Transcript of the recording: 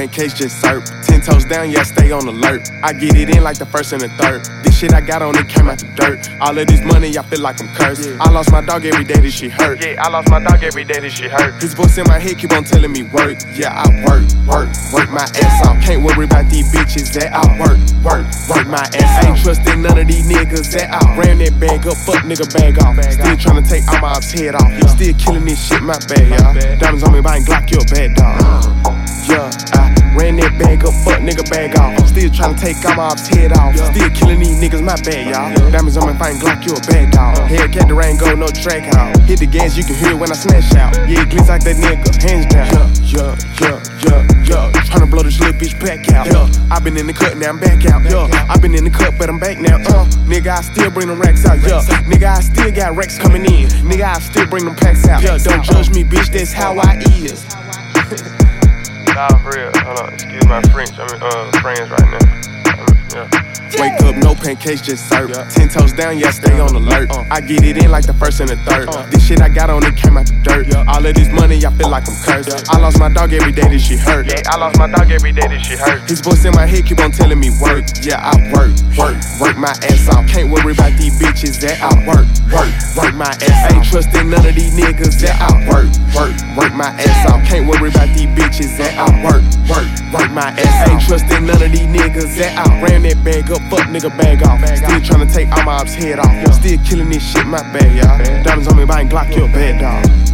pancakes, just serve. Ten toes down, yeah, stay on alert. I get it in like the first and the third. This shit I got on it came out the dirt. All of this money, I feel like I'm cursed. I lost my dog every day, this shit hurt. Yeah, I lost my dog every day, this shit hurt. His voice in my head keep on telling me work. Yeah, I work, work, work my ass off. Can't worry about these bitches that I work, work, work my ass off. Ain't trusting none of these niggas that I ran that bag up, fuck nigga bag off. Still tryna take all my ops head off. Still killing this shit, my bad, y'all. Diamonds on me, buying Glock, you a bad dog. Yeah, I ran that bag up, fuck nigga bag off. Still tryna take all my ops head off. Still killing these niggas, my bad, y'all. Diamonds on me, buying Glock, you a bad dog. Hellcat the rain go, no track out. Hit the gas, you can hear it when I smash out. Yeah, it glitz like that nigga, hands down. Yeah, yeah, yeah, yeah, yeah. Tryna blow this little bitch back out. Yeah, I been in the cut, now I'm back out. Yeah, I been in the cut, but I'm back now. Uh, nigga, I still bring them racks out. Yeah, nigga, I still got racks coming in. Nigga, I still bring them packs out. Yeah, don't judge me, bitch, that's how I is. Nah, for real. Hold on, excuse my French. I'm in uh, friends right now. Yeah. Wake up, no pancakes, just serve. Ten toes down, yeah, stay on alert. I get it in like the first and the third. This shit I got on it came out the dirt. All of this money, I feel like I'm cursed. I lost my dog every day, this shit hurt. Yeah, I lost my dog every day, this shit hurt. His voice in my head keep on telling me work. Yeah, I work, work, work my ass these bitches that I work, work, work my ass. Ain't trusting none of these niggas that I work, work, work my ass off. Can't worry about these bitches that I work, work, work my ass. Ain't trusting none of these niggas that I ran that bag up, fuck nigga bag off. Still tryna take all my ops head off. Still killing this shit, my bad, y'all. Diamonds on me, buying Glock, you a bad dog.